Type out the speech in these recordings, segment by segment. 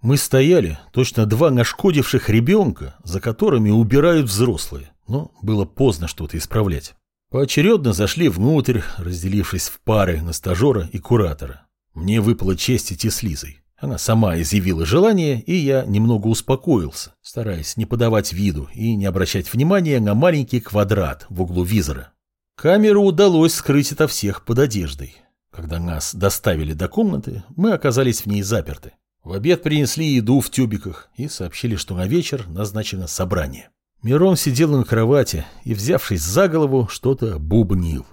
Мы стояли, точно два нашкодивших ребенка, за которыми убирают взрослые, но было поздно что-то исправлять. Поочередно зашли внутрь, разделившись в пары на стажера и куратора. Мне выпала честь идти с Лизой. Она сама изъявила желание, и я немного успокоился, стараясь не подавать виду и не обращать внимания на маленький квадрат в углу визора. Камеру удалось скрыть ото всех под одеждой. Когда нас доставили до комнаты, мы оказались в ней заперты. В обед принесли еду в тюбиках и сообщили, что на вечер назначено собрание. Мирон сидел на кровати и, взявшись за голову, что-то бубнил.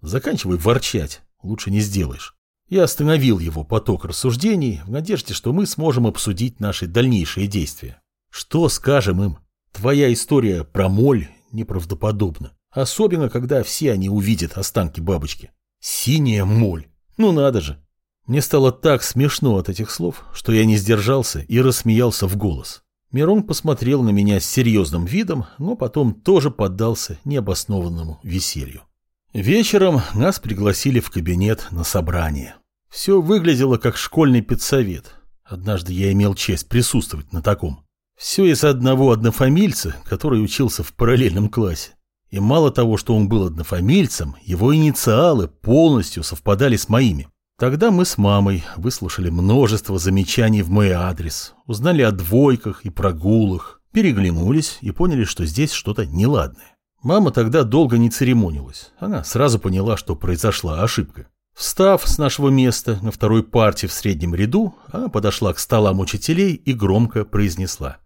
Заканчивай ворчать, лучше не сделаешь. Я остановил его поток рассуждений в надежде, что мы сможем обсудить наши дальнейшие действия. Что скажем им? Твоя история про моль неправдоподобна. Особенно, когда все они увидят останки бабочки. Синяя моль. Ну надо же. Мне стало так смешно от этих слов, что я не сдержался и рассмеялся в голос. Мирон посмотрел на меня с серьезным видом, но потом тоже поддался необоснованному веселью. Вечером нас пригласили в кабинет на собрание. Все выглядело как школьный педсовет. Однажды я имел честь присутствовать на таком. Все из одного однофамильца, который учился в параллельном классе. И мало того, что он был однофамильцем, его инициалы полностью совпадали с моими. Тогда мы с мамой выслушали множество замечаний в мой адрес, узнали о двойках и прогулах, переглянулись и поняли, что здесь что-то неладное. Мама тогда долго не церемонилась. Она сразу поняла, что произошла ошибка. Встав с нашего места на второй парте в среднем ряду, она подошла к столам учителей и громко произнесла.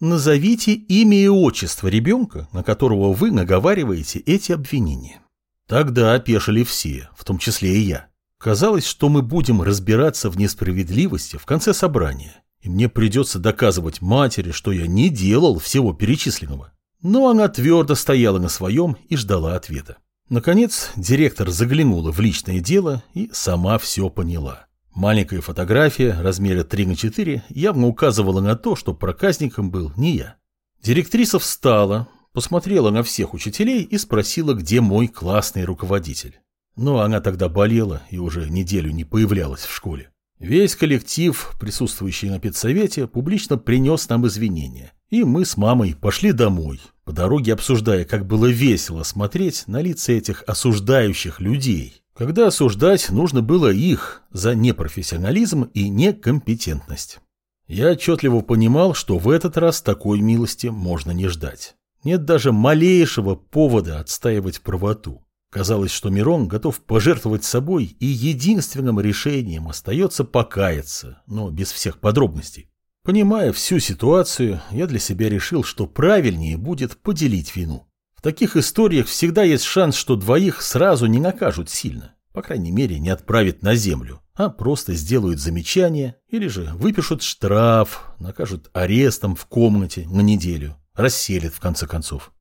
«Назовите имя и отчество ребенка, на которого вы наговариваете эти обвинения». Тогда опешили все, в том числе и я. Казалось, что мы будем разбираться в несправедливости в конце собрания, и мне придется доказывать матери, что я не делал всего перечисленного. Но она твердо стояла на своем и ждала ответа. Наконец, директор заглянула в личное дело и сама все поняла. Маленькая фотография размера 3 на 4 явно указывала на то, что проказником был не я. Директриса встала, посмотрела на всех учителей и спросила, где мой классный руководитель. Но она тогда болела и уже неделю не появлялась в школе. Весь коллектив, присутствующий на педсовете, публично принес нам извинения. И мы с мамой пошли домой, по дороге обсуждая, как было весело смотреть на лица этих осуждающих людей, когда осуждать нужно было их за непрофессионализм и некомпетентность. Я отчетливо понимал, что в этот раз такой милости можно не ждать. Нет даже малейшего повода отстаивать правоту. Казалось, что Мирон готов пожертвовать собой, и единственным решением остается покаяться, но без всех подробностей. Понимая всю ситуацию, я для себя решил, что правильнее будет поделить вину. В таких историях всегда есть шанс, что двоих сразу не накажут сильно. По крайней мере, не отправят на землю, а просто сделают замечание или же выпишут штраф, накажут арестом в комнате на неделю, расселят в конце концов.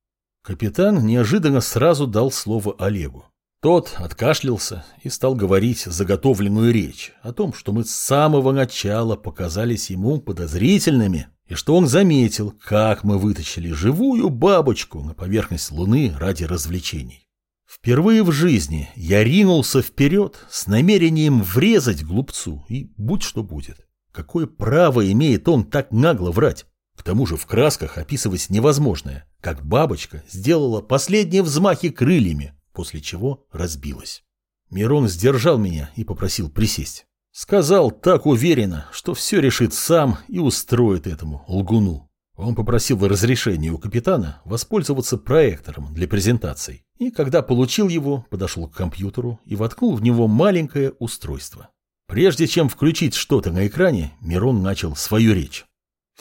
Капитан неожиданно сразу дал слово Олегу. Тот откашлялся и стал говорить заготовленную речь о том, что мы с самого начала показались ему подозрительными, и что он заметил, как мы вытащили живую бабочку на поверхность Луны ради развлечений. Впервые в жизни я ринулся вперед с намерением врезать глупцу, и будь что будет. Какое право имеет он так нагло врать? К тому же в красках описывать невозможное, как бабочка сделала последние взмахи крыльями, после чего разбилась. Мирон сдержал меня и попросил присесть. Сказал так уверенно, что все решит сам и устроит этому лгуну. Он попросил разрешения у капитана воспользоваться проектором для презентаций. И когда получил его, подошел к компьютеру и воткнул в него маленькое устройство. Прежде чем включить что-то на экране, Мирон начал свою речь.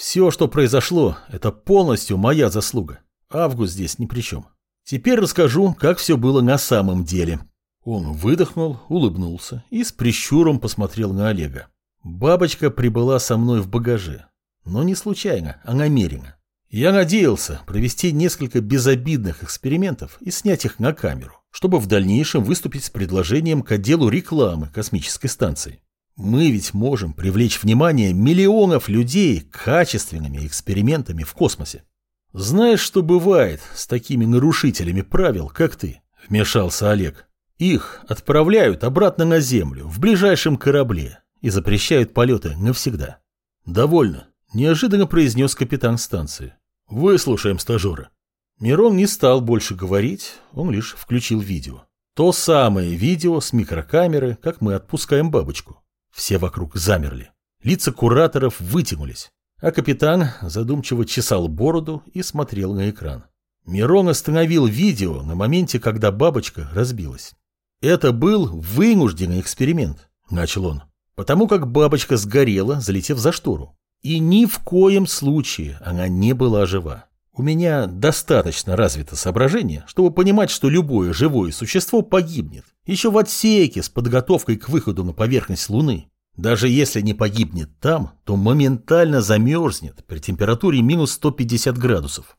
Все, что произошло, это полностью моя заслуга. Август здесь ни при чем. Теперь расскажу, как все было на самом деле. Он выдохнул, улыбнулся и с прищуром посмотрел на Олега. Бабочка прибыла со мной в багаже. Но не случайно, а намеренно. Я надеялся провести несколько безобидных экспериментов и снять их на камеру, чтобы в дальнейшем выступить с предложением к отделу рекламы космической станции. Мы ведь можем привлечь внимание миллионов людей качественными экспериментами в космосе. Знаешь, что бывает с такими нарушителями правил, как ты? Вмешался Олег. Их отправляют обратно на Землю в ближайшем корабле и запрещают полеты навсегда. «Довольно», – неожиданно произнес капитан станции. «Выслушаем стажера». Мирон не стал больше говорить, он лишь включил видео. То самое видео с микрокамеры, как мы отпускаем бабочку. Все вокруг замерли. Лица кураторов вытянулись, а капитан задумчиво чесал бороду и смотрел на экран. Мирон остановил видео на моменте, когда бабочка разбилась. «Это был вынужденный эксперимент», – начал он, «потому как бабочка сгорела, залетев за штору. И ни в коем случае она не была жива. У меня достаточно развито соображение, чтобы понимать, что любое живое существо погибнет, еще в отсеке с подготовкой к выходу на поверхность Луны. Даже если не погибнет там, то моментально замерзнет при температуре минус 150 градусов.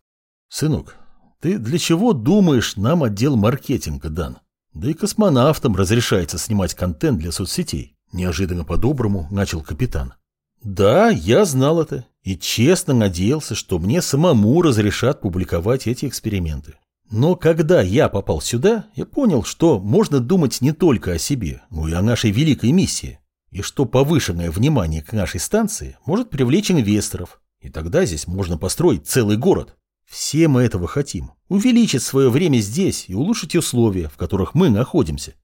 Сынок, ты для чего думаешь нам отдел маркетинга дан? Да и космонавтам разрешается снимать контент для соцсетей. Неожиданно по-доброму начал капитан. Да, я знал это и честно надеялся, что мне самому разрешат публиковать эти эксперименты. Но когда я попал сюда, я понял, что можно думать не только о себе, но и о нашей великой миссии, и что повышенное внимание к нашей станции может привлечь инвесторов, и тогда здесь можно построить целый город. Все мы этого хотим. Увеличить свое время здесь и улучшить условия, в которых мы находимся.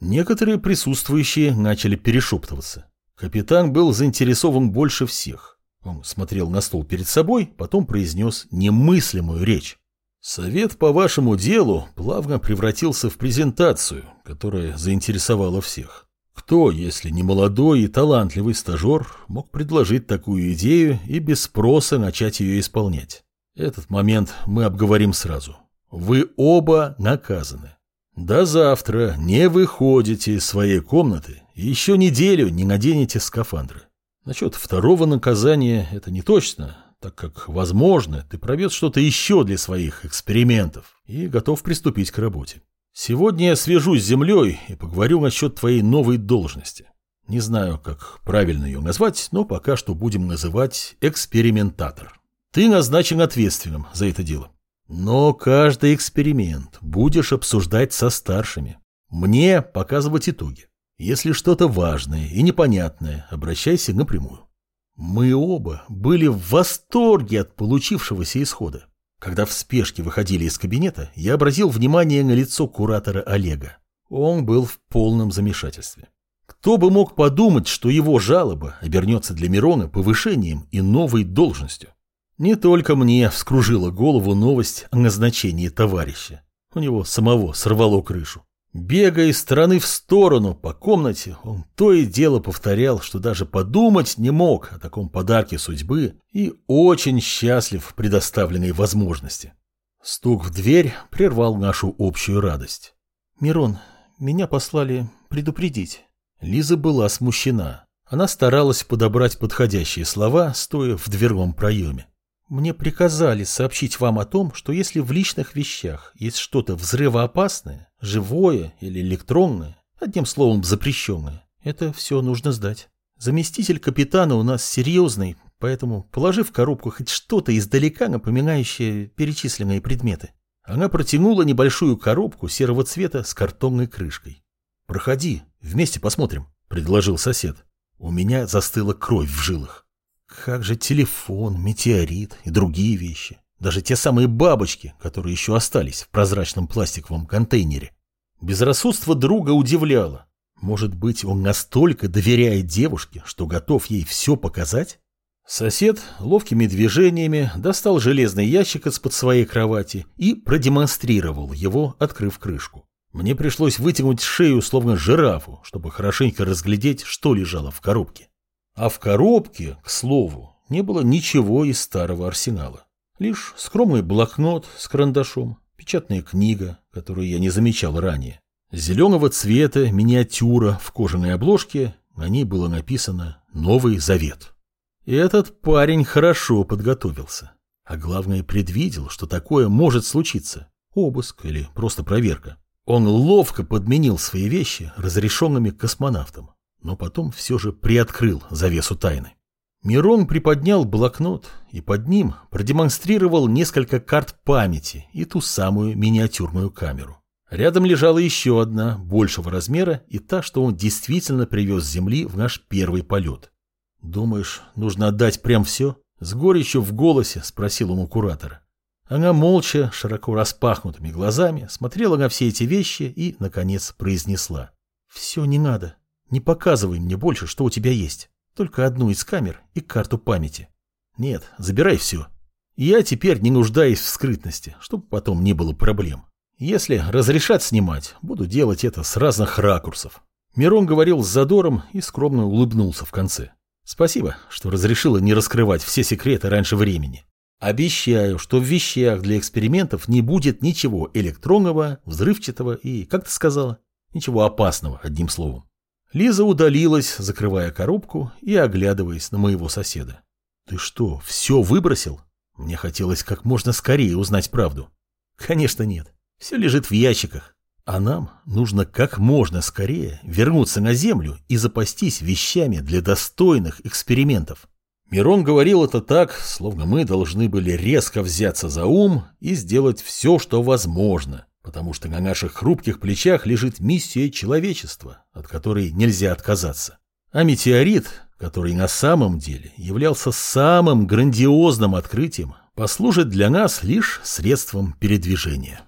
Некоторые присутствующие начали перешептываться. Капитан был заинтересован больше всех. Он смотрел на стол перед собой, потом произнес немыслимую речь. Совет по вашему делу плавно превратился в презентацию, которая заинтересовала всех. Кто, если не молодой и талантливый стажер, мог предложить такую идею и без спроса начать ее исполнять? Этот момент мы обговорим сразу. Вы оба наказаны. До завтра не выходите из своей комнаты и еще неделю не наденете скафандры. Насчет второго наказания это не точно, так как, возможно, ты провел что-то еще для своих экспериментов и готов приступить к работе. Сегодня я свяжусь с землей и поговорю насчет твоей новой должности. Не знаю, как правильно ее назвать, но пока что будем называть экспериментатор. Ты назначен ответственным за это дело. Но каждый эксперимент будешь обсуждать со старшими. Мне показывать итоги. Если что-то важное и непонятное, обращайся напрямую. Мы оба были в восторге от получившегося исхода. Когда в спешке выходили из кабинета, я обратил внимание на лицо куратора Олега. Он был в полном замешательстве. Кто бы мог подумать, что его жалоба обернется для Мирона повышением и новой должностью? Не только мне вскружила голову новость о назначении товарища. У него самого сорвало крышу. Бегая из стороны в сторону по комнате, он то и дело повторял, что даже подумать не мог о таком подарке судьбы и очень счастлив в предоставленной возможности. Стук в дверь прервал нашу общую радость. «Мирон, меня послали предупредить». Лиза была смущена. Она старалась подобрать подходящие слова, стоя в дверном проеме. Мне приказали сообщить вам о том, что если в личных вещах есть что-то взрывоопасное, живое или электронное, одним словом запрещенное, это все нужно сдать. Заместитель капитана у нас серьезный, поэтому положи в коробку хоть что-то издалека, напоминающее перечисленные предметы. Она протянула небольшую коробку серого цвета с картонной крышкой. «Проходи, вместе посмотрим», — предложил сосед. У меня застыла кровь в жилах. Как же телефон, метеорит и другие вещи. Даже те самые бабочки, которые еще остались в прозрачном пластиковом контейнере. Безрассудство друга удивляло. Может быть, он настолько доверяет девушке, что готов ей все показать? Сосед ловкими движениями достал железный ящик из-под своей кровати и продемонстрировал его, открыв крышку. Мне пришлось вытянуть шею, словно жирафу, чтобы хорошенько разглядеть, что лежало в коробке. А в коробке, к слову, не было ничего из старого арсенала. Лишь скромный блокнот с карандашом, печатная книга, которую я не замечал ранее. Зеленого цвета миниатюра в кожаной обложке, на ней было написано «Новый Завет». И этот парень хорошо подготовился. А главное, предвидел, что такое может случиться. Обыск или просто проверка. Он ловко подменил свои вещи разрешенными космонавтом но потом все же приоткрыл завесу тайны. Мирон приподнял блокнот и под ним продемонстрировал несколько карт памяти и ту самую миниатюрную камеру. Рядом лежала еще одна, большего размера, и та, что он действительно привез с Земли в наш первый полет. Думаешь, нужно отдать прям все? С горечью в голосе спросил ему куратора. Она молча, широко распахнутыми глазами, смотрела на все эти вещи и, наконец, произнесла. «Все не надо. Не показывай мне больше, что у тебя есть. Только одну из камер и карту памяти. Нет, забирай все. Я теперь не нуждаюсь в скрытности, чтобы потом не было проблем. Если разрешат снимать, буду делать это с разных ракурсов». Мирон говорил с задором и скромно улыбнулся в конце. «Спасибо, что разрешила не раскрывать все секреты раньше времени. Обещаю, что в вещах для экспериментов не будет ничего электронного, взрывчатого и, как ты сказала, ничего опасного, одним словом. Лиза удалилась, закрывая коробку и оглядываясь на моего соседа. «Ты что, все выбросил?» Мне хотелось как можно скорее узнать правду. «Конечно нет. Все лежит в ящиках. А нам нужно как можно скорее вернуться на Землю и запастись вещами для достойных экспериментов». Мирон говорил это так, словно мы должны были резко взяться за ум и сделать все, что возможно, потому что на наших хрупких плечах лежит миссия человечества, от которой нельзя отказаться. А метеорит, который на самом деле являлся самым грандиозным открытием, послужит для нас лишь средством передвижения.